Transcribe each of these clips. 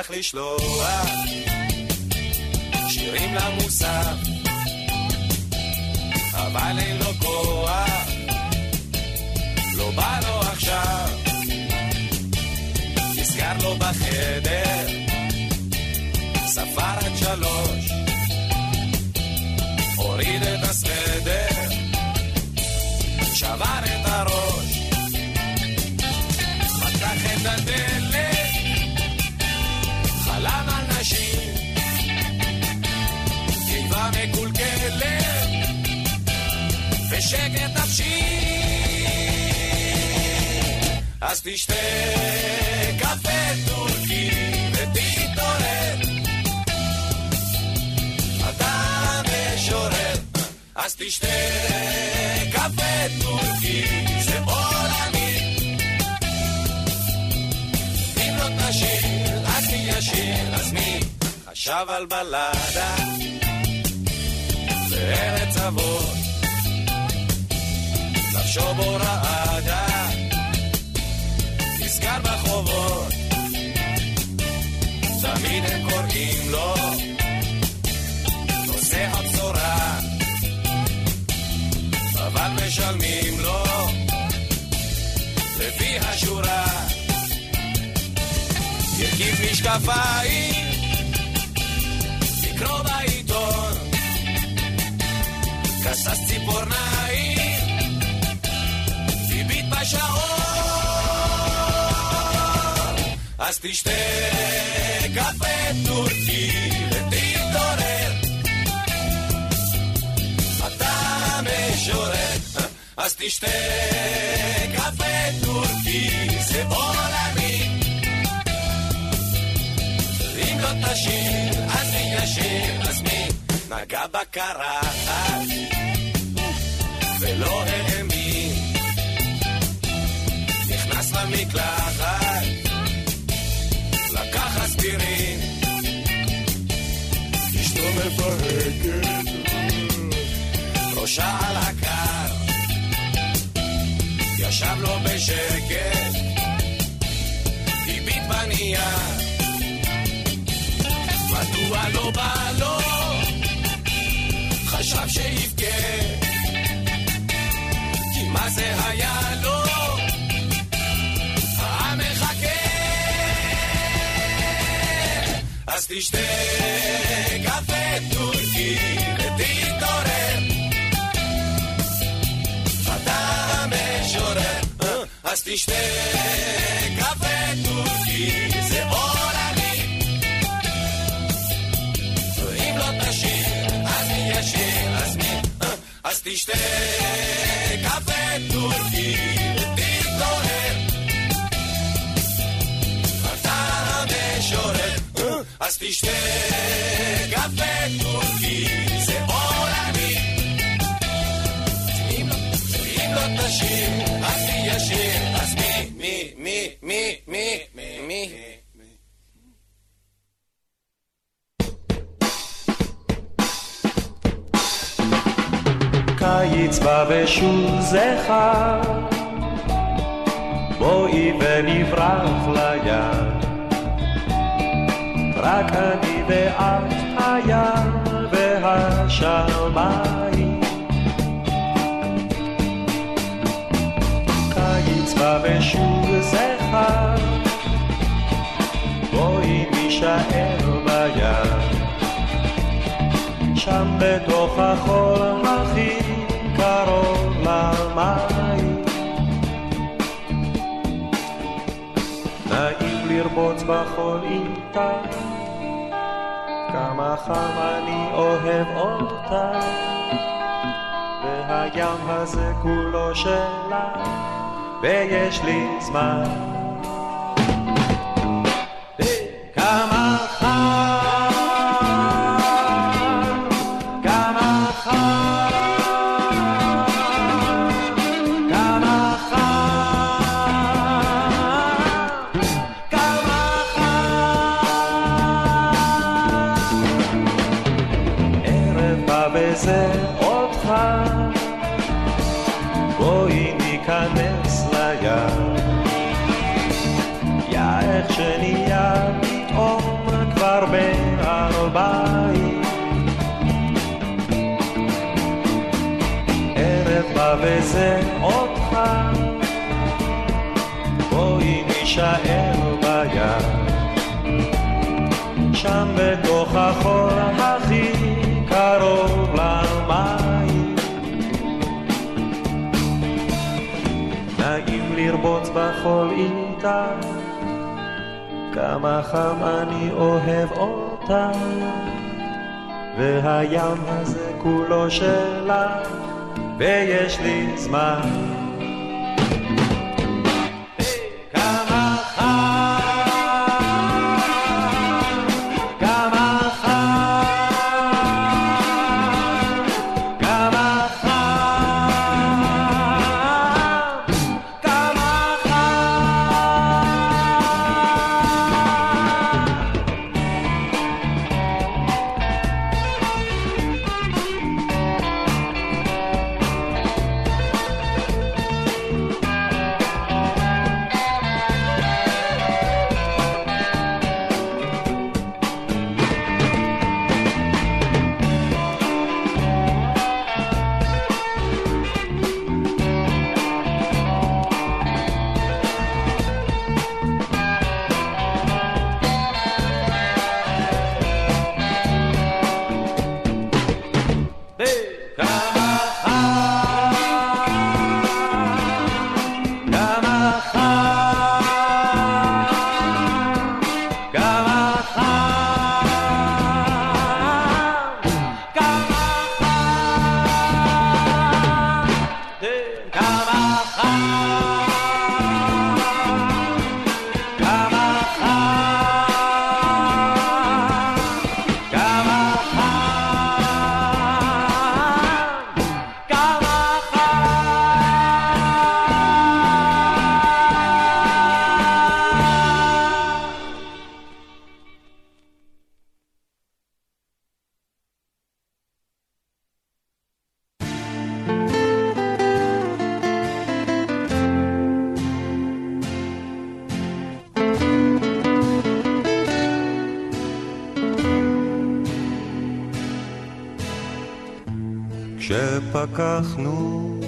איך לשלוח שירים למוסף, אבל אין לו כוח, לא בא לו עכשיו. נסגר לו בחדר, ספר עד שלוש, הוריד את הסוודר, שבר את הראש, פתח את הדלת, חלם על נשים, קיבה מקולקלת, ושקט נפשי. אז תשתה קפה טורקי ותתעורר. אתה משורר, אז תשתה קפה טורקי, זה עולמי. אם לא תשיר, מי ישיר, אז מי חשב על בלדה בארץ אבות? נפשו בו רעדה נסגר בחובות, תמיד הם קוראים לו נושא הבשורה, אבל משלמים לו לפי השורה. הרכיב משקפיים, לקרוא בעיתון, כסס ציפורניים, הביט בשעון. אז תשתה קפה טורקי ותתעורר. אתה משורר, אז תשתה קפה טורקי, זה עולמי. לא תשיר, אז מי ישיר, אז מי? נגע בקרחת ולא האמין. נכנס למקלחת. לקח אספירין. אשתו מפהקת, ראשה על הקר, ישב לו בשקט, הביט בנייר. מדוע לא בא לו? חשב שיבכה, כי מה זה היה לו? העם מחכה אז תשתה קפה טורקי ותתעורר. אתה משורר, אז תשתה קפה טורקי, זה אז תשתה קפה טורקי ותתעורר. אתה משורר אז תשתה קפה טורקי, זה עולמי. אם לא תשיר, אז מי ישיר? אז מי, מי, מי, מי, מי, מי, מי? קיץ בא ושוב זכר, בואי ונברח לים. רק אני ואת הים והשמיים. קיץ בא ושוב זכר, בואי נישאר בים. שם בתוך החול הכי קרוב למים. נעים לרבוץ בחול איתך, כמה חם אני אוהב אותך, והים הזה כולו שלך, ויש לי זמן. לרבוץ בחול איתך, כמה חם אני אוהב אותך. והים הזה כולו שלך, ויש לי זמן. כשפקחנו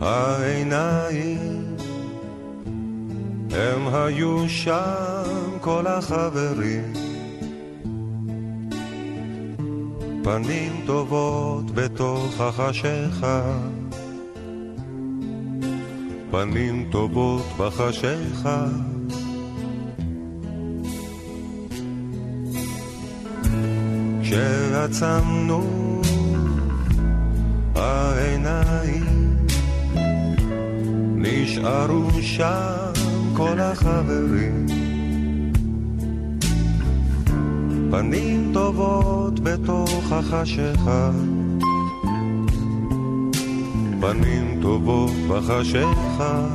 העיניים, הם היו שם כל החברים. פנים טובות בתוך החשיכה, פנים טובות בחשיכה. כשעצמנו העיניים נשארו שם כל החברים. פנים טובות בתוך החשיכה. פנים טובות בחשיכה.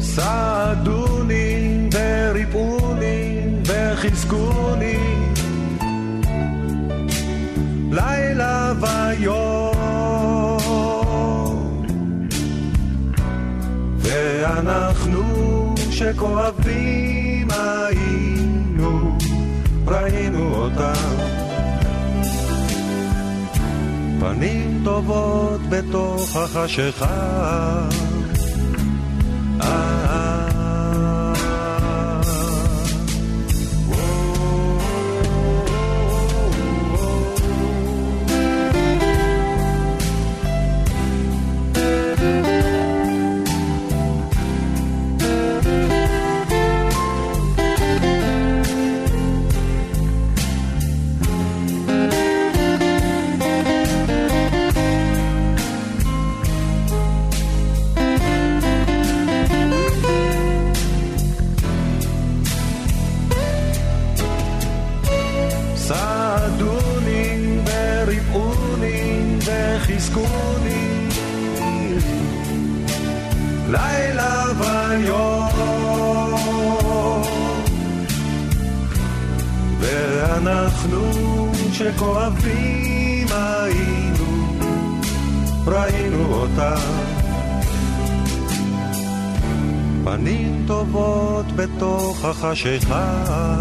סעדוני וריפאוני וחיזקוני ויום ואנחנו שכואבים היינו ראינו אותם. פנים טובות בתוך החשיכה בתוך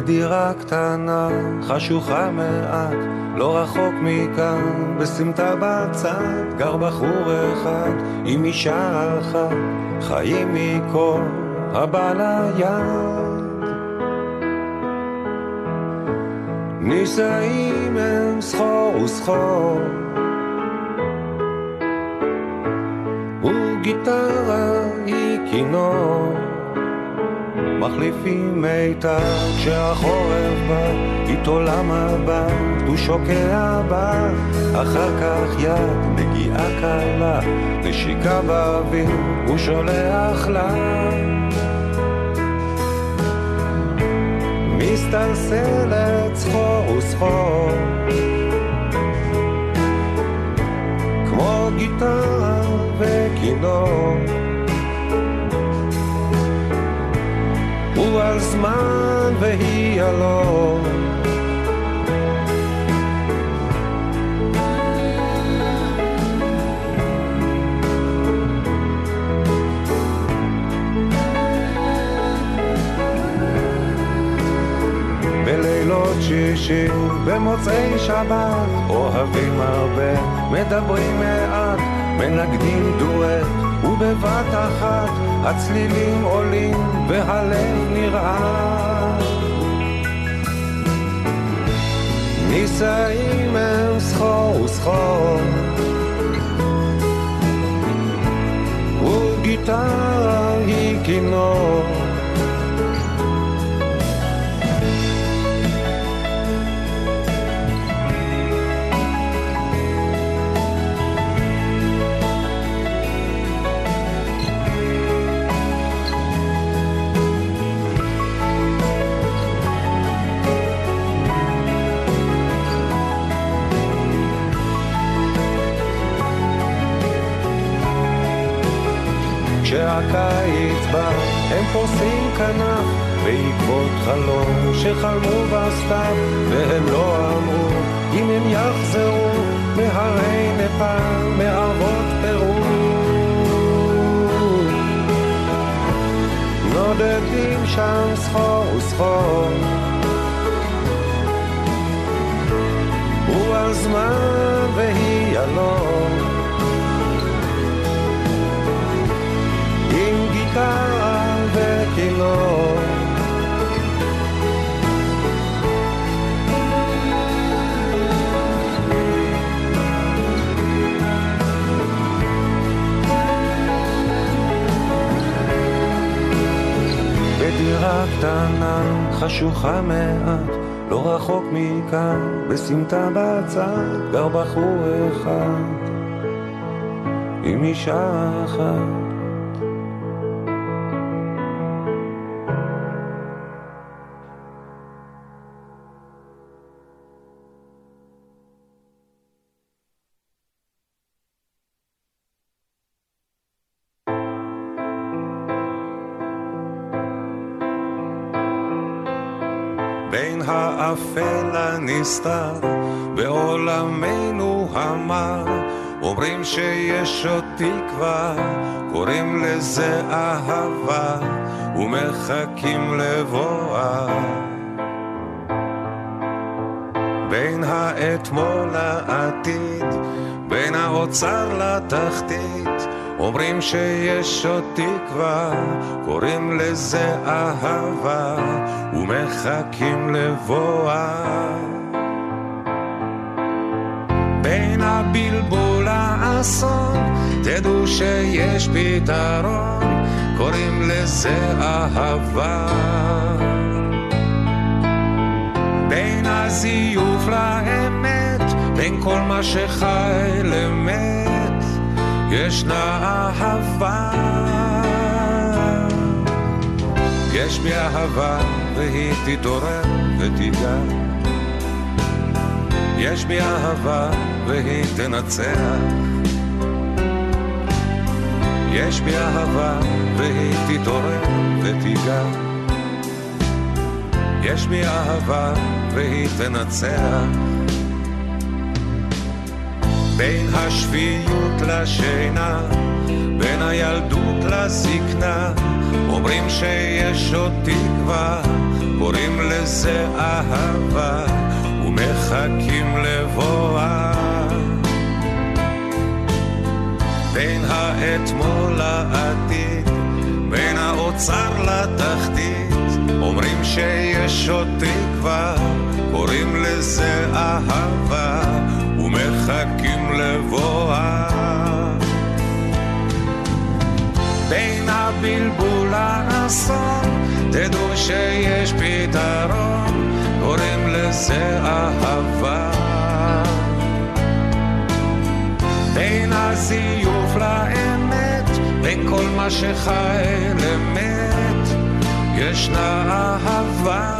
בדירה קטנה, חשוכה מעט, לא רחוק מכאן, בסמטה בצד, גר בחור אחד עם אישה אחת, חיים מכל הבא ליד. נישאים הם סחור וסחור, וגיטרה היא כינור. מחליפים מיתר כשהחורף בא, איתו למה בא, הוא שוקע בה, אחר כך יד מגיעה קלה, נשיקה באוויר, הוא שולח לה. מסתלסלת סחור וסחור, כמו גיטרה וכינור. הוא על זמן והיא הלום. בלילות שישי, במוצאי שבת, אוהבים הרבה, מדברים מעט, מנגדים דואט, ובבת אחת הצלילים עולים והלב נרעש. נישאים הם סחור וסחור, וגיטרה היא כינור. פורסים כנף בעקבות חלום שחלמו בסתיו, והם לא אמרו אם הם יחזרו מהרי נפאל, מערבות פרו. נודדים שם סחור וסחור, הוא הזמן והיא הלום. עם גיטרה קטנה, חשוכה מעט, לא רחוק מכאן, בסמטה בצד, גר בחור אחד, עם אישה אחת. בין האפל הנסתר בעולמנו המר. אומרים שיש עוד תקווה, קוראים לזה אהבה ומחכים לבואה. בין האתמול לעתיד, בין האוצר לתחתית אומרים שיש עוד תקווה, קוראים לזה אהבה, ומחכים לבואה. בין הבלבול לאסון, תדעו שיש פתרון, קוראים לזה אהבה. בין הזיוף לאמת, בין כל מה שחי למת, ישנה אהבה. יש בי אהבה והיא תתעורר ותיגע. יש בי אהבה והיא תנצח. יש בי אהבה והיא תתעורר ותיגע. יש בי אהבה והיא תנצח. בין השפיות לשינה, בין הילדות לזקנה, אומרים שיש עוד תקווה, קוראים לזה אהבה, ומחכים לבואה. בין האתמול לעתיד, בין האוצר לתחתית, אומרים שיש עוד תקווה, קוראים לזה אהבה, ומחכים לבואה. בין הבלבול לאסון, תדעו שיש פתרון, קוראים לזה אהבה. בין הזיוף לאמת, בין כל מה שחי למת, ישנה אהבה.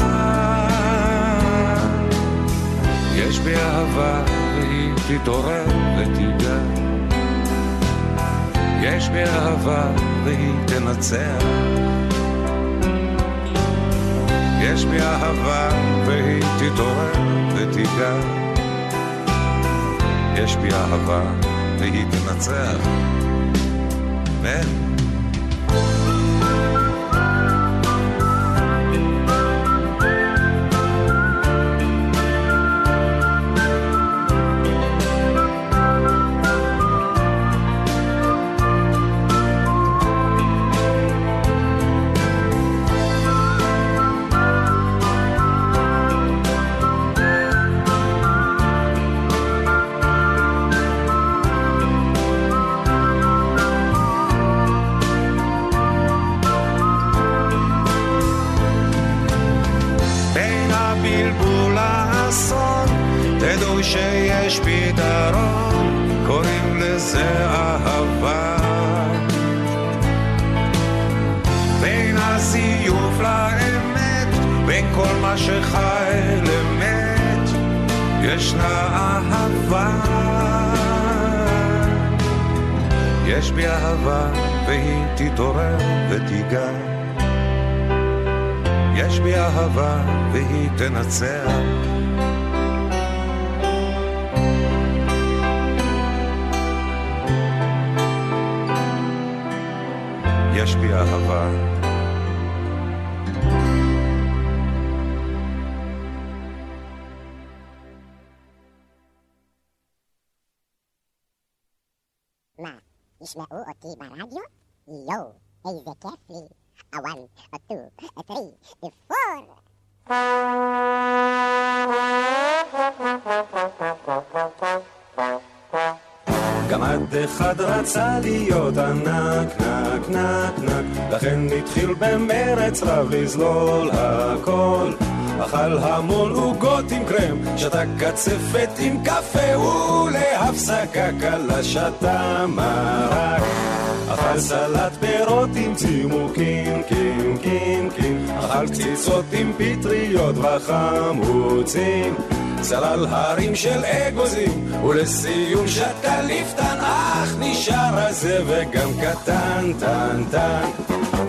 יש בי אהבה תתעורר ותיגע. יש בי אהבה והיא תנצח. יש בי אהבה והיא תתעורר ותיגע. יש בי אהבה והיא תנצח. אמן. יש בי אהבה והיא תנצח. יש בי אהבה. מה, ישמעו אותי ברדיו? יואו, איזה כיף לי. A one, a two, a three, a four. גמד אחד רצה להיות ענק, נק, נק, נק, לכן התחיל במרץ רב לזלול הכל. אכל המון עוגות עם קרם, שתה קצפת עם קפה, ולהפסקה קלה שתה מרק. אכל סלט פירות עם צימוקים, קים, קים, קים, אכל קציצות עם פטריות וחמוצים. צלל הרים של אגוזים, ולסיום שתה ליפתן, אך נשאר הזה וגם קטן, טן, טן.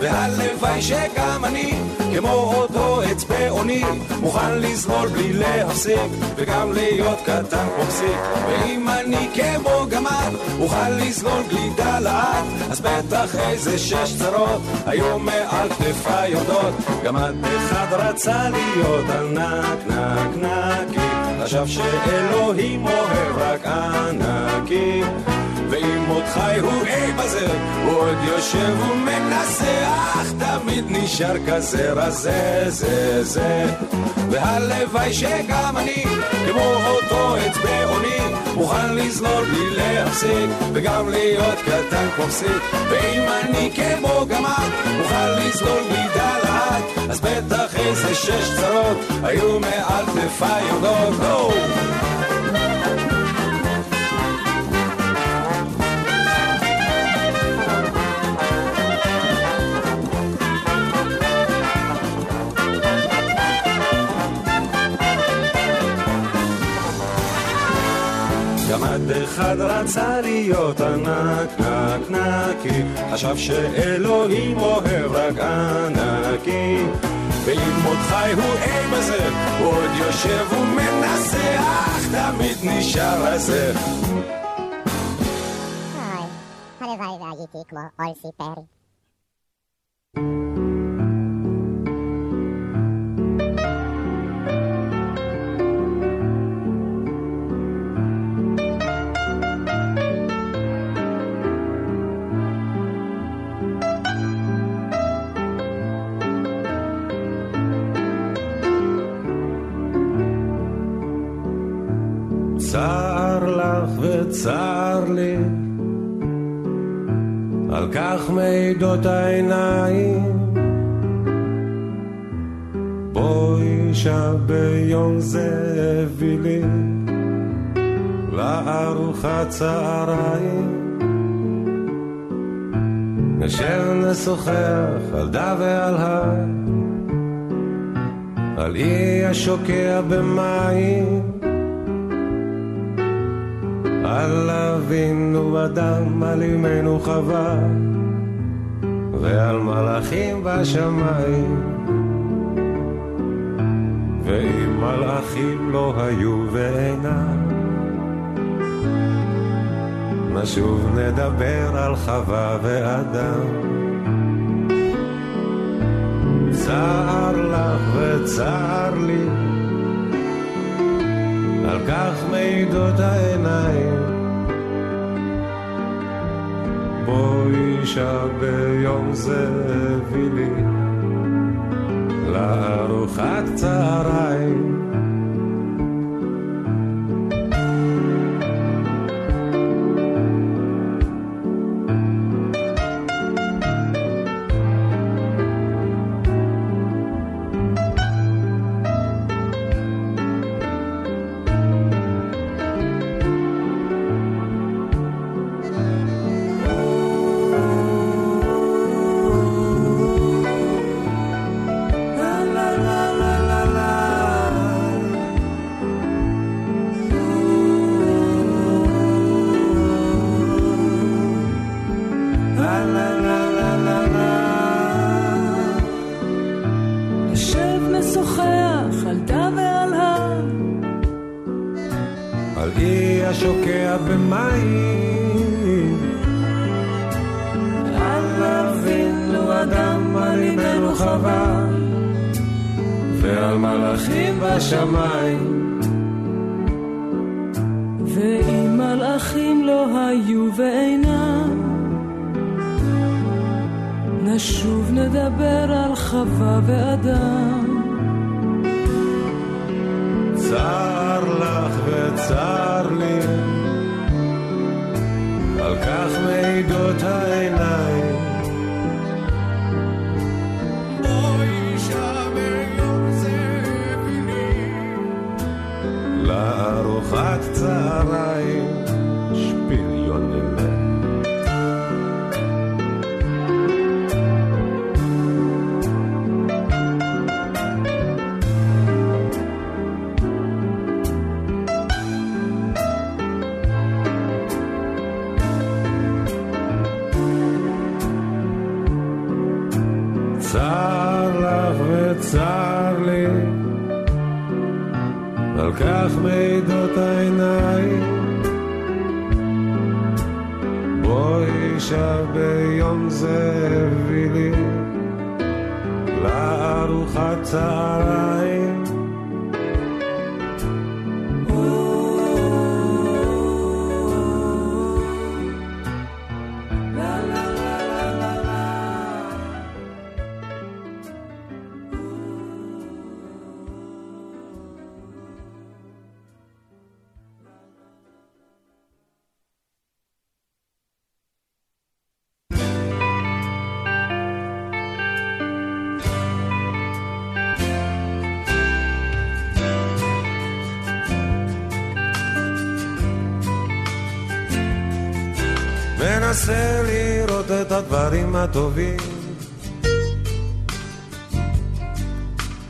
והלוואי שגם אני, כמו אותו עץ בעוני, מוכן לזלול בלי להפסיק, וגם להיות קטן כמו פסיק. ואם אני כמו גמד, אוכל לזלול גלידה לאט, אז בטח איזה שש צרות, היו מעל כתפיי יורדות. גמד אחד רצה להיות ענק, נק, נקי, חשב שאלוהים אוהב רק ענקים. ואם עוד חי הוא אי בזה, הוא עוד יושב ומנסח, תמיד נשאר כזה רזה, זה זה. והלוואי שגם אני, כמו אותו עץ בעוני, מוכן לזלול בלי להפסיק, וגם להיות קטן כמו פסיק. ואם אני כמו גמד, מוכן לזלול בלי דלת, אז בטח איזה שש צרות היו מעל כתפיי יודעות. אחד רצה להיות ענק, נק נקי, חשב שאלוהים אוהב רק ענקי. ואם עוד חי הוא אי בזה, הוא עוד יושב ומנסח, תמיד נשאר. אוי, הלוואי והייתי כמו אולסי פרי. צר לך וצר לי, על כך מעידות העיניים. בואי שם ביום זה הביא לי לארוחת צהריים. נשב נשוחח על דה ועל הר, על אי השוקע במים. על אבינו אדם, על אמנו חווה, ועל מלאכים בשמיים. ואם מלאכים לא היו ואינם, נשוב נדבר על חווה ואדם. צר לך וצר לי, על כך מעידות העיניים. בואי שם ביום זה הביא לי לארוחת צהריים. לי, על כך מעידות העיניים. לארוחת צהריים ביום זה הביא לי לארוחת צהריים. הטובים.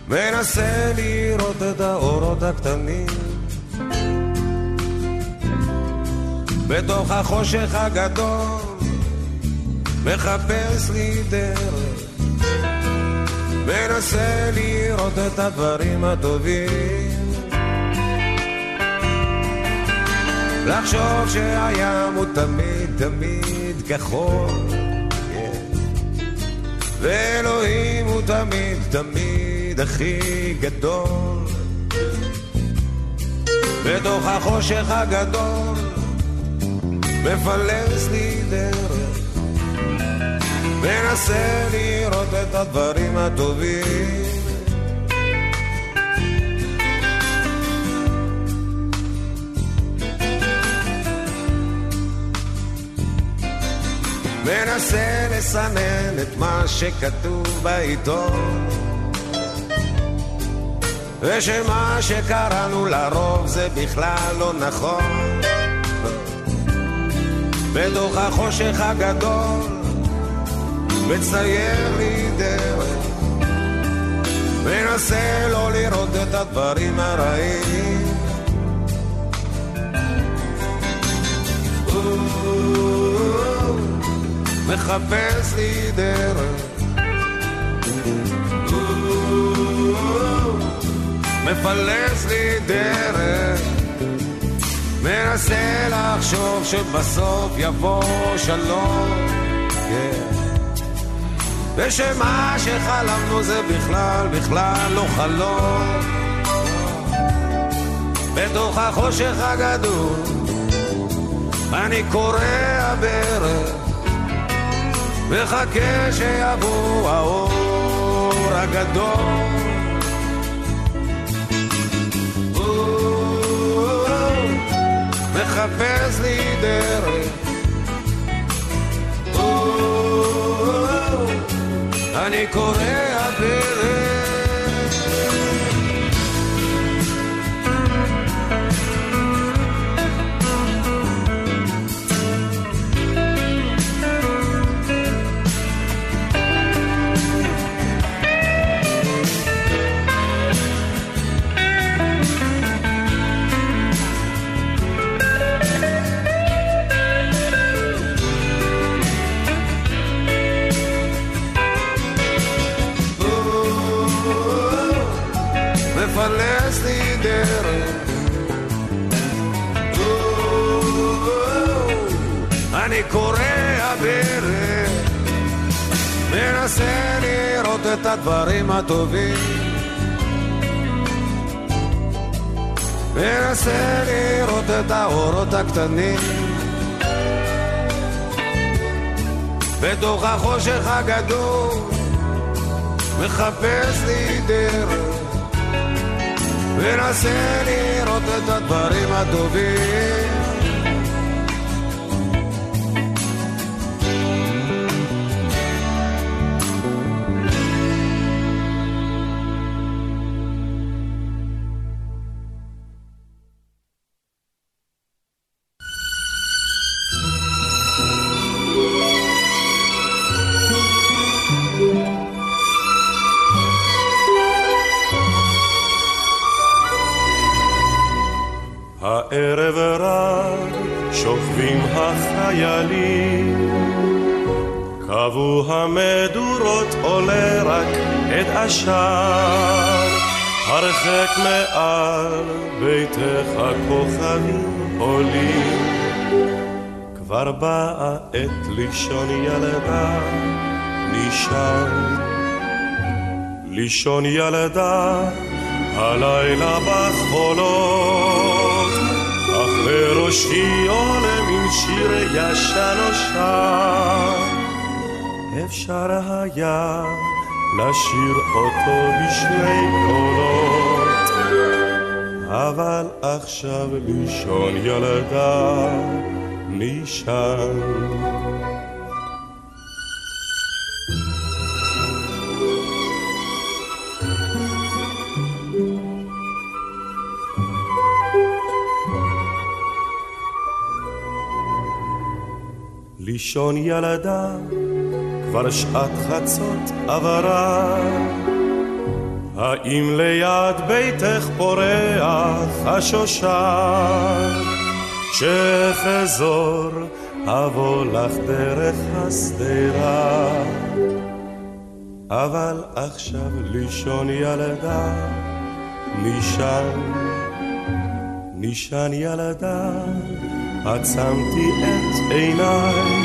מנסה לראות את האורות הקטנים. בתוך החושך הגדול מחפש לי דרך. מנסה לראות את הדברים הטובים. לחשוב שהים הוא תמיד תמיד כחול. ואלוהים הוא תמיד תמיד הכי גדול. בתוך החושך הגדול מפלס לי דרך. מנסה לראות את הדברים הטובים מנסה לסנן את מה שכתוב בעיתון. ושמה שקראנו לרוב זה בכלל לא נכון. בתוך החושך הגדול מצייר לי דרך. מנסה לא לראות את הדברים הרעים מחפש לי דרך. מפלס לי דרך. מנסה לחשוב שבסוף יבוא שלום. ושמה שחלמנו זה בכלל, בכלל לא חלום. בתוך החושך הגדול אני קורע ברך מחכה שיבוא האור הגדול. מחפש לי דרך. אני קורע ברך את הדברים הטובים. מנסה לראות את האורות הקטנים. בתוך החושך הגדול מחפש לי דרך. מנסה לראות את הדברים הטובים המדורות עולה רק את עשן הרחק מעל ביתך כוכבים עולים. כבר באה עת לישון ילדה נשאר לישון ילדה הלילה בחולות, אך בראשי עולה מין שיר ישן נושן. אפשר היה לשיר אותו בשני קולות, אבל עכשיו לישון ילדה נשען. לישון ילדה, כבר שעת חצות עברה. האם ליד ביתך פורח השושן? שחזור אבוא לך דרך השדרה. אבל עכשיו לישון ילדה, נשן, נשן ילדה, עצמתי את עיניי.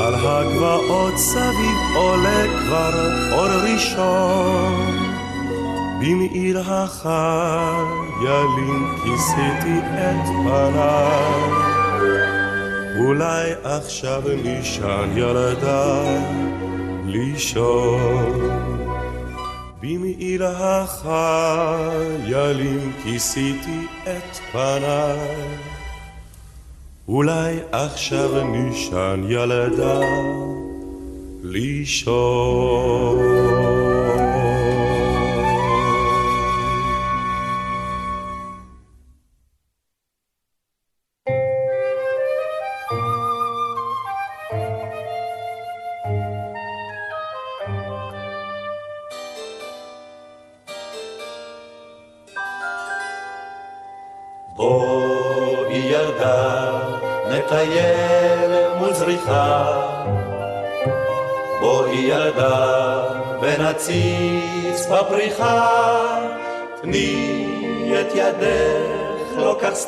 על הגבעות סביב עולה כבר אור ראשון. במעיר החיילים כיסיתי את פניי. אולי עכשיו נשען ילדה לישון. במעיל החיילים כיסיתי את פניי. אולי עכשיו נשען ילדה לישון.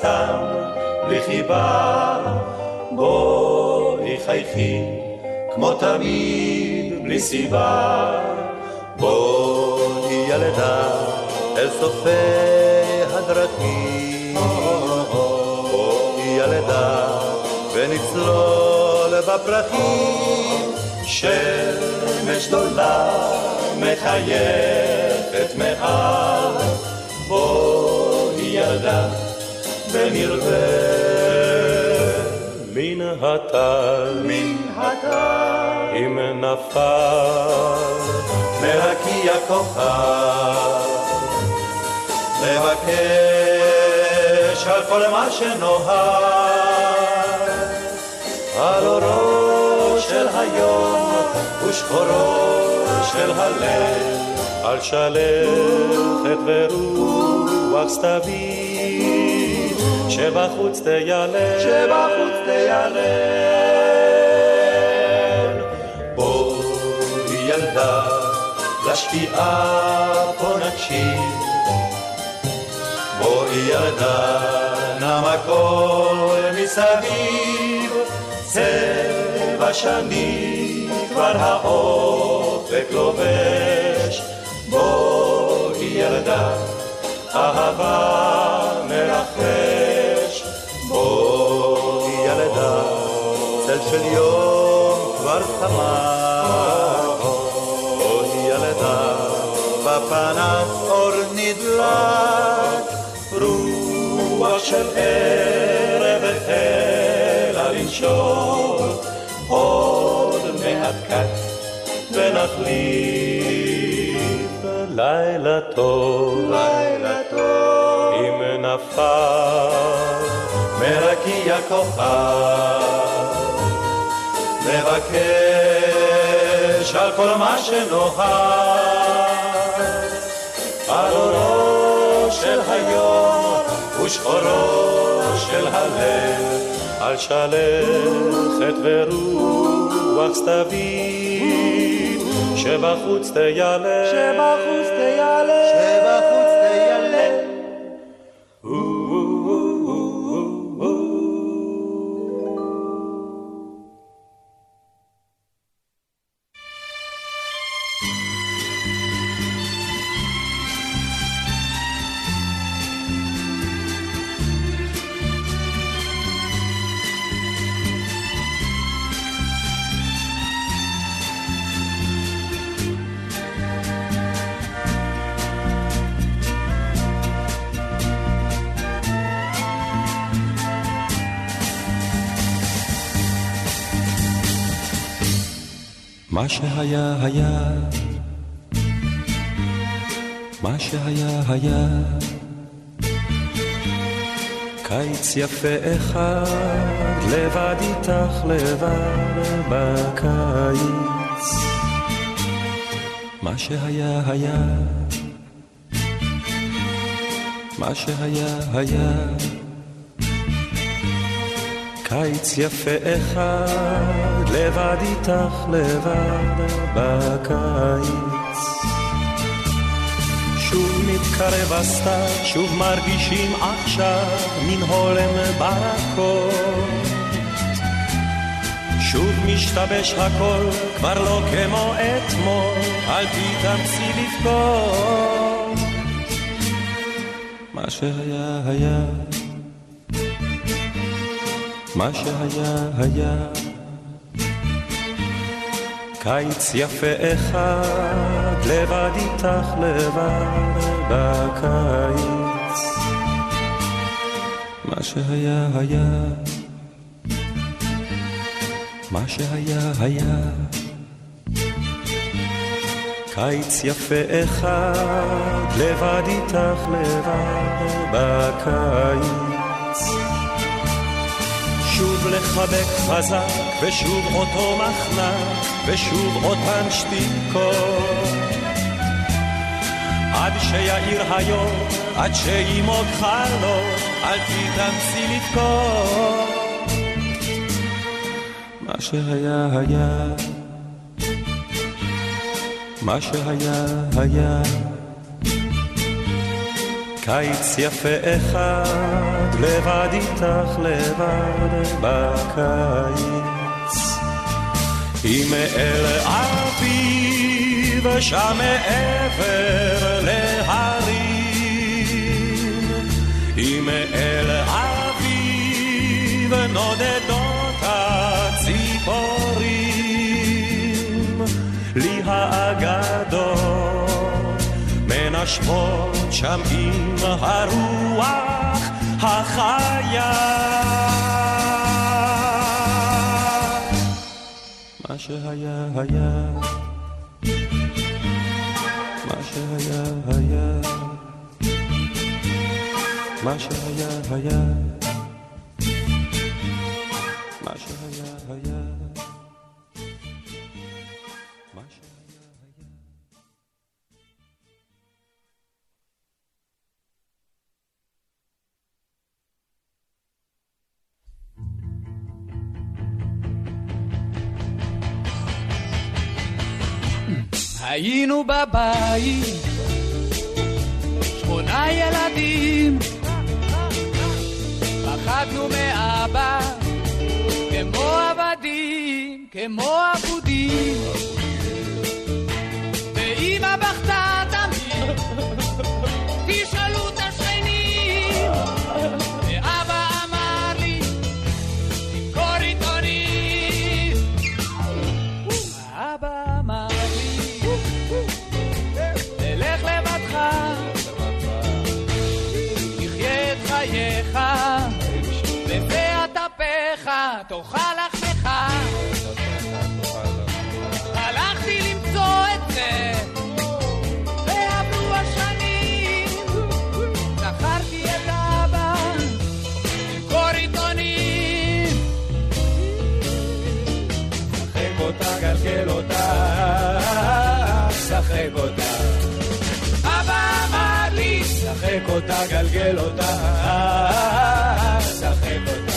סתם, בלי חיבה, בואי חייכי, כמו תמיד, בלי סיבה, בואי ילדה אל סופי הדרכים, בואי ילדה ונצלול בפרחים, שמש גדולה מחייכת מעל, בואי ילדה ונרווה. מן הטל, מן הטל, אם נפל, מרקיע כוכב, לבקש על כל מה שנוהג, על אורו של היום ושחורו של הלב, על שלכת ורוח סתווי, שבחוץ תיילל, שבחוץ תיילל. בואי ילדה, לשקיעה פה נקשיב. בואי ילדה, נם הכל מסביב, צבע שני כבר האור. אופק לובש, בואי ילדה, אהבה מרחש, של יום כבר חמה, בואי ילדה, בפנס אור נדלק, רוח של ערב החלה לנשור, עוד מעט קט ונחליף לילה טוב, לילה טוב, אם נפל מרקיע כוכב, מבקש על כל מה שנוהג, על אורו של היום ושחורו של הלב, על שלכת ורוח סתווית שבחוץ תיילל, שבחוץ תיילל, מה שהיה היה, מה שהיה היה, קיץ יפה אחד, לבד איתך לבד בקיץ. מה שהיה היה, מה שהיה היה. קיץ יפה אחד, לבד איתך לבד בקיץ. שוב מתקרב הסתיו, שוב מרגישים עכשיו מן הולם ברקות. שוב משתבש הכל, כבר לא כמו אתמול, אל תתאמצי לבכות. מה שהיה היה מה שהיה היה קיץ יפה אחד, לבד איתך לבד בקיץ. מה שהיה היה, מה שהיה היה. קיץ יפה אחד, לבד איתך לבד בקיץ. שוב לחבק חזק, ושוב אותו מחנק, ושוב אותן שתיקות. עד שיאיר היום, עד שימוג חלום, אל תתאמצי לבכות. מה שהיה היה, מה שהיה היה. קיץ יפה אחד, לבד איתך לבד בקיץ. אם אל אביב שם מעבר להרים, אם אל אביב נודדות הציפורים, מנשבות שם עם הרוח החיה. מה שהיה היה, מה שהיה היה, מה שהיה היה, מה שהיה היה. היינו בבית, שמונה ילדים, פחדנו מאבא, כמו עבדים, כמו אבודים. ואמא בכתה אותה, גלגל אותה, שחק אותה.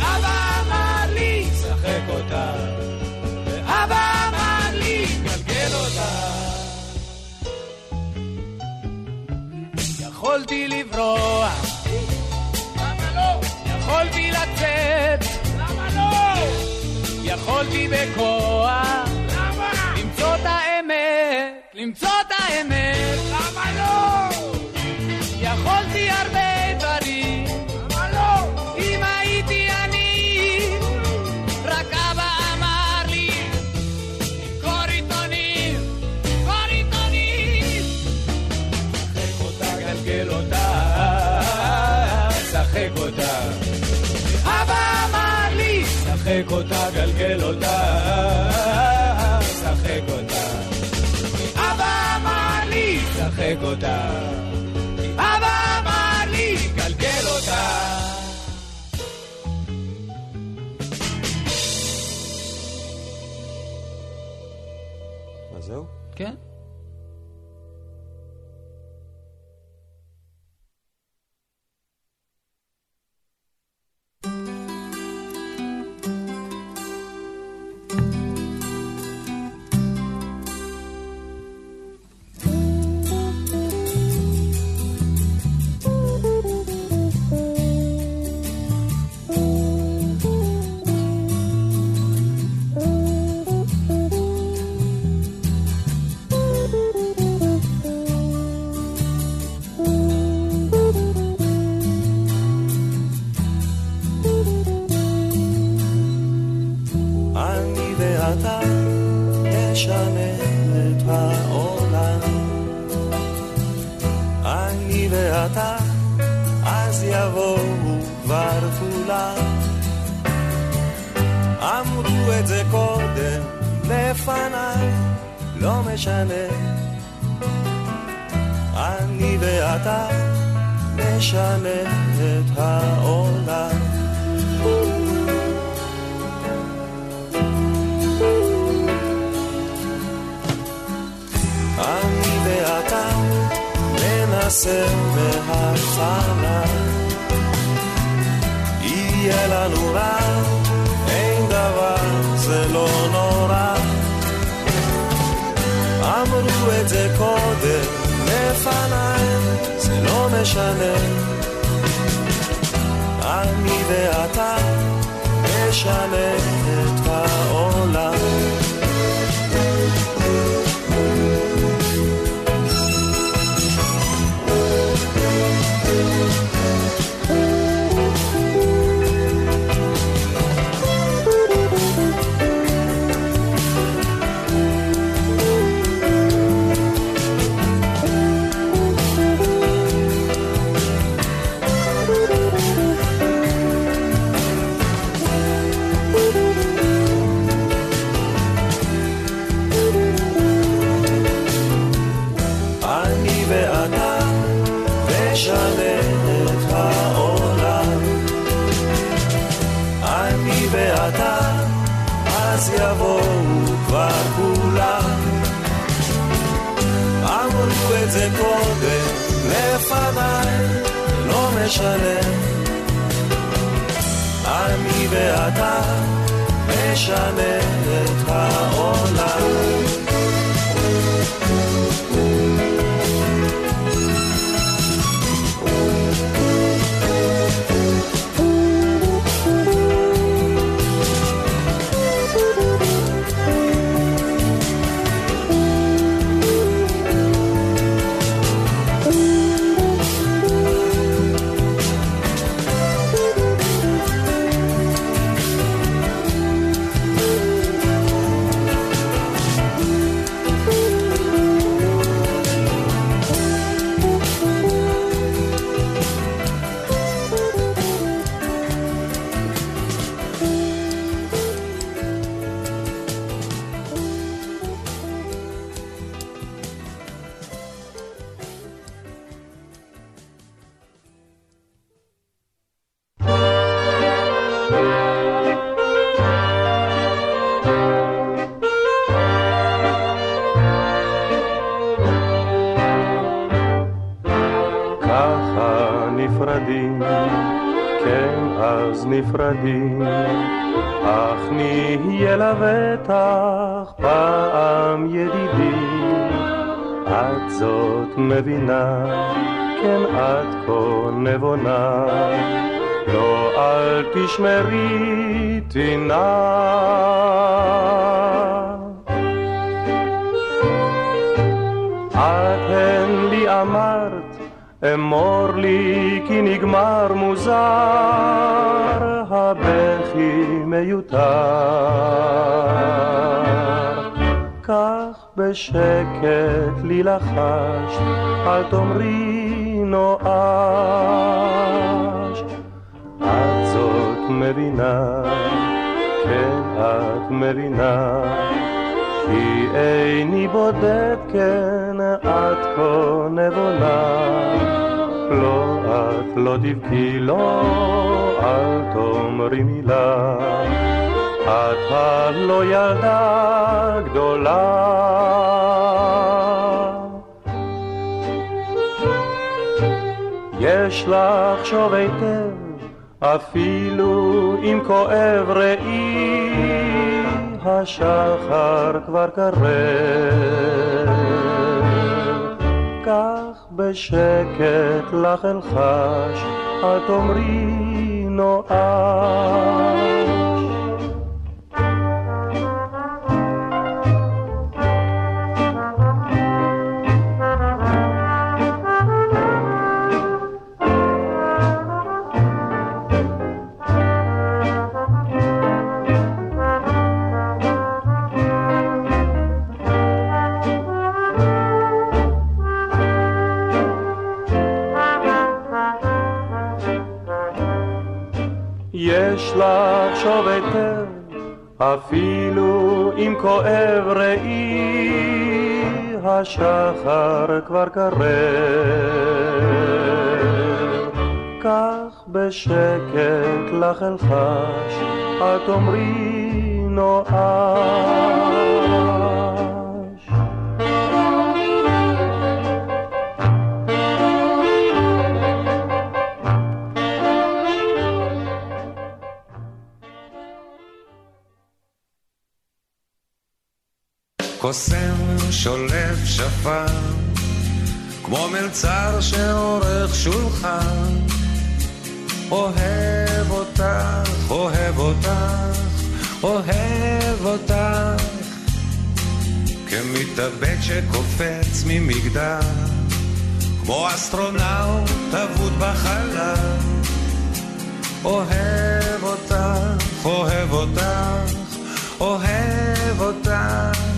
אבא אמר לי, שחק אותה, אבא אמר לי, גלגל אותה. יכולתי לברוח, למה לא? יכולתי לצאת, למה לא? יכולתי בכוח, למה? למצוא את האמת, למצוא את האמת, למה לא? שחק אותה, גלגל אותה, שחק אותה. אבא אמר לי, שחק אותה. אך נהיה לבטח פעם ידידי. את זאת מבינה, כן את כה נבונה, לא אל תשמרי טינה. את הן לי אמרת, אמור לי כי נגמר מוזר. הבכי מיותר. כך בשקט לי לחש, אל תאמרי נואש. את זאת מבינה, כן את מבינה, כי איני בודד, כן את כה נבונה. לא, את לא תבכי, לא, אל תאמרי מילה. את הלא ילדה גדולה. יש לחשוב היטב, אפילו אם כואב ראי, השחר כבר קרב. כך בשקט לך אלחש, אל תאמרי נואש. לחשוב היטב, אפילו אם כואב ראי, השחר כבר קרב. כך בשקט לך אלחש, אל תאמרי נואש. קוסם שולף שפן, כמו מלצר שעורך שולחן. אוהב אותך, אוהב אותך, אוהב אותך, כמתאבד שקופץ ממגדל, כמו אסטרונאוט אבוד בחלל. אוהב אותך, אוהב אותך, אוהב אותך.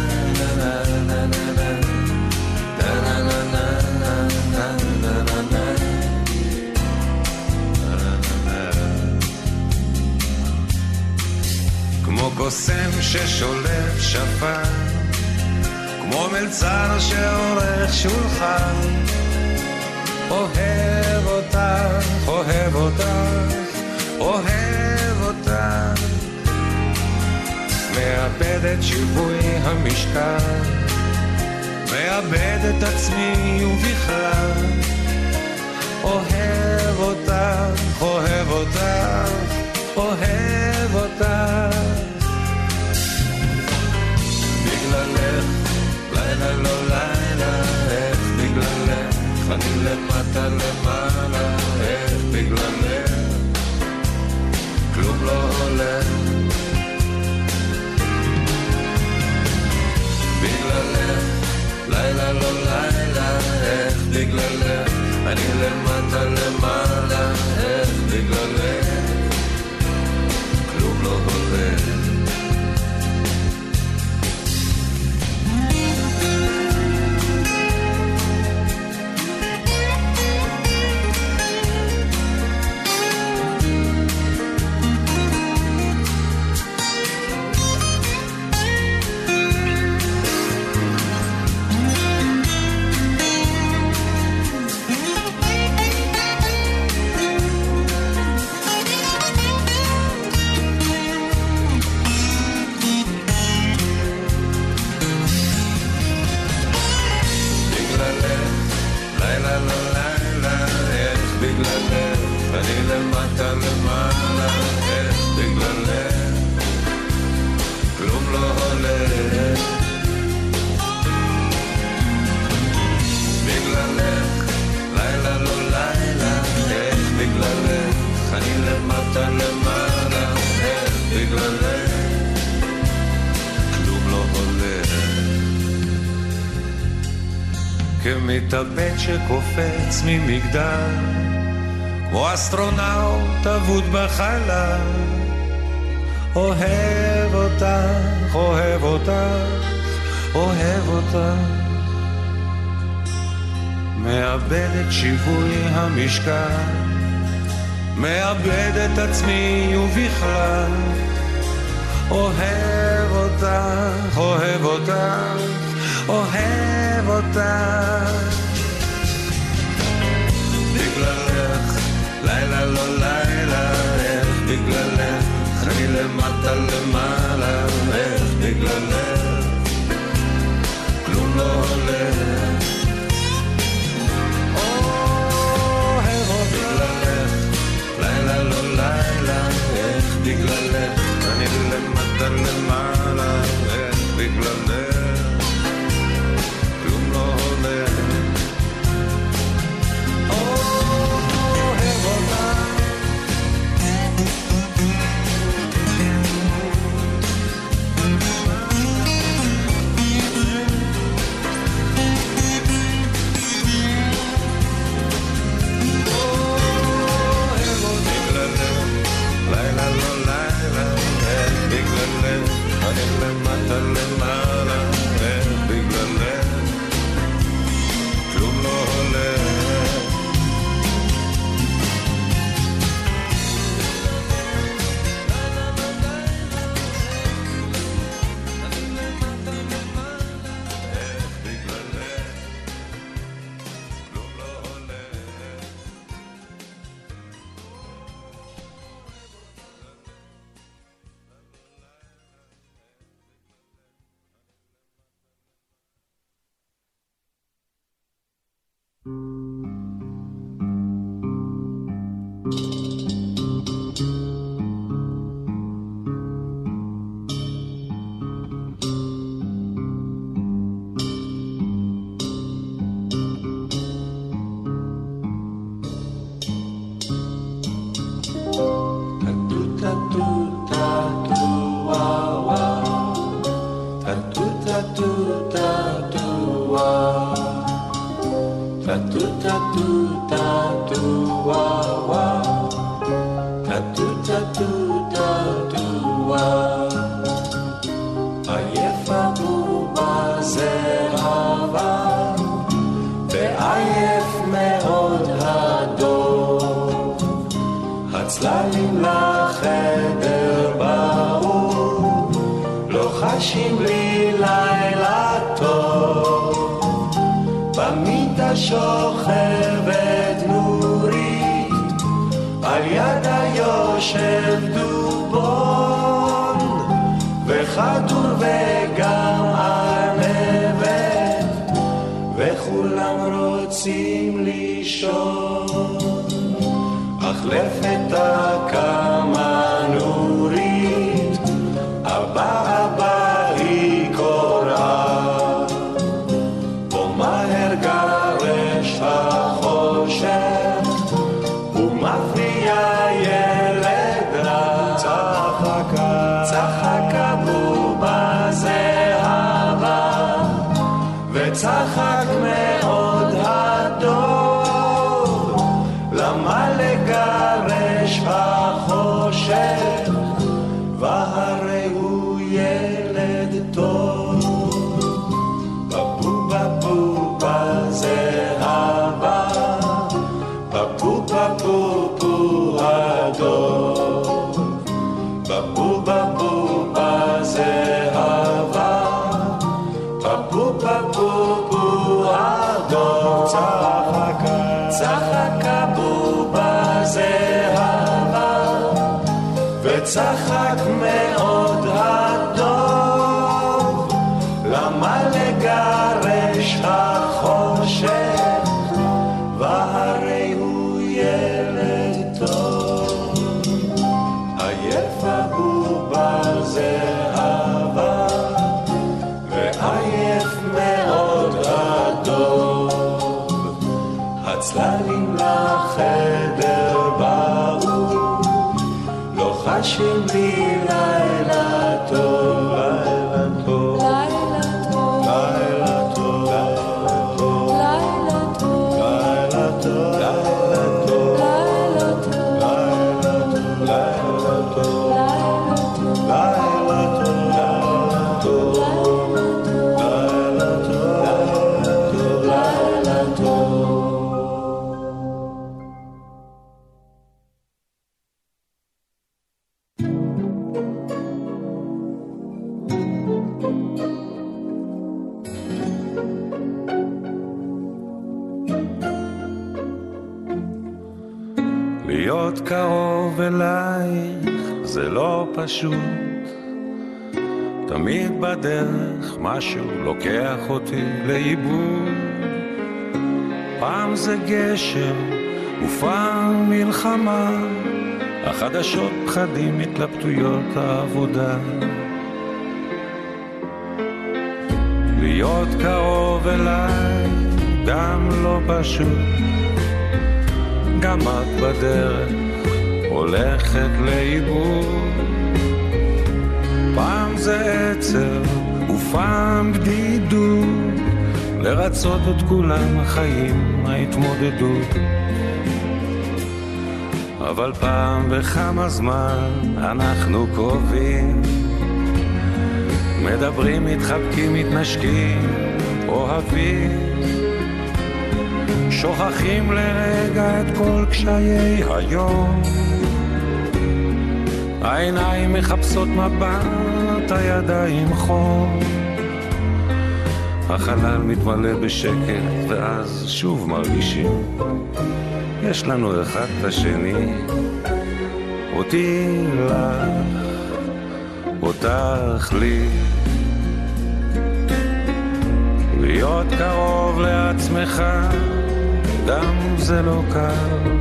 קוסם ששולף שפן, כמו מלצר שעורך שולחן. אוהב אותך, אוהב אותך, אוהב אותך. מאבד את שיווי המשקל, מאבד את עצמי ובכלל. אוהב אותך, אוהב אותך, אוהב אותך. בגללך, לילה לא לילה, איך בגללך, אני למטה למעלה, איך בגללך, כלום לא הולך. בגללך, לילה לא לילה, איך בגללך, אני למטה למעלה, אתה למעלה, איך בגללך כלום לא הולך. כמתאבד שקופץ ממגדל, כמו אסטרונאוט אבוד בחלל, אוהב אותך, אוהב אותך, אוהב אותך. מאבד את שיווי המשקל מאבד את עצמי ובכלל אוהב אותך, אוהב אותך, אוהב אותך. בגללך, לילה לא לילה, איך בגללך, אני למטה למעלה, איך בגללך, כלום לא Neden mümana et biglandet Hello. 心里。להיות קרוב אלייך זה לא פשוט. תמיד בדרך משהו לוקח אותי לאיבוד. פעם זה גשם ופעם מלחמה, החדשות פחדים, התלבטויות העבודה. להיות קרוב אליי גם לא פשוט, את בדרך הולכת לאיבוד. פעם זה עצר ופעם בדידות, לרצות את כולם החיים, ההתמודדות. אבל פעם בכמה זמן אנחנו קרובים, מדברים, מתחבקים, מתנשקים, אוהבים. שוכחים לרגע את כל קשיי היום. העיניים מחפשות מבט, הידיים חום. החלל מתמלא בשקט, ואז שוב מרגישים. יש לנו אחד את השני, אותי לך, אותך לי. להיות קרוב לעצמך, גם זה לא קל.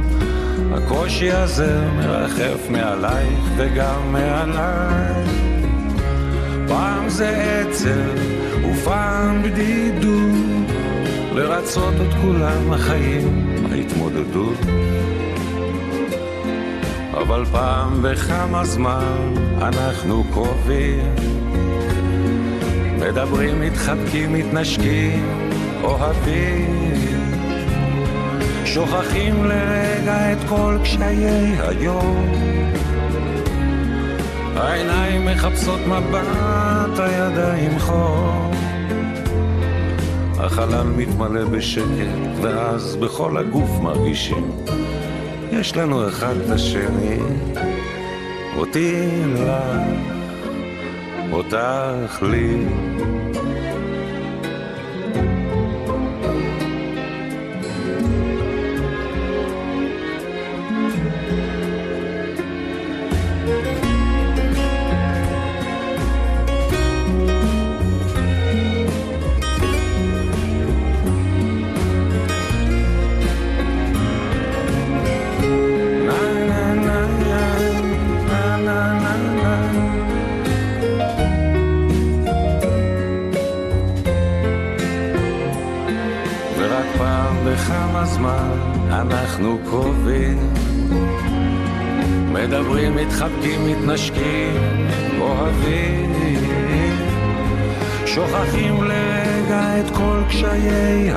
הקושי הזה מרחף מעלייך וגם מעליי. פעם זה עצב ופעם בדידות, לרצות את כולם החיים, ההתמודדות. אבל פעם בכמה זמן אנחנו קרובים, מדברים, מתחבקים, מתנשקים, אוהבים. שוכחים לרגע את כל קשיי היום. העיניים מחפשות מבט, הידיים חור. החלל מתמלא בשקט, ואז בכל הגוף מרגישים. יש לנו אחד את השני, אותי לך, אותך לי.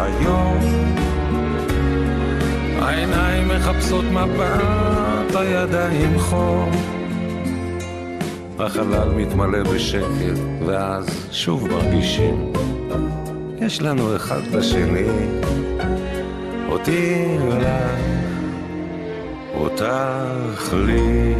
היום. העיניים מחפשות מבט, הידיים חור. החלל מתמלא בשקט, ואז שוב מרגישים, יש לנו אחד בשני. אותי לך, אותך לי.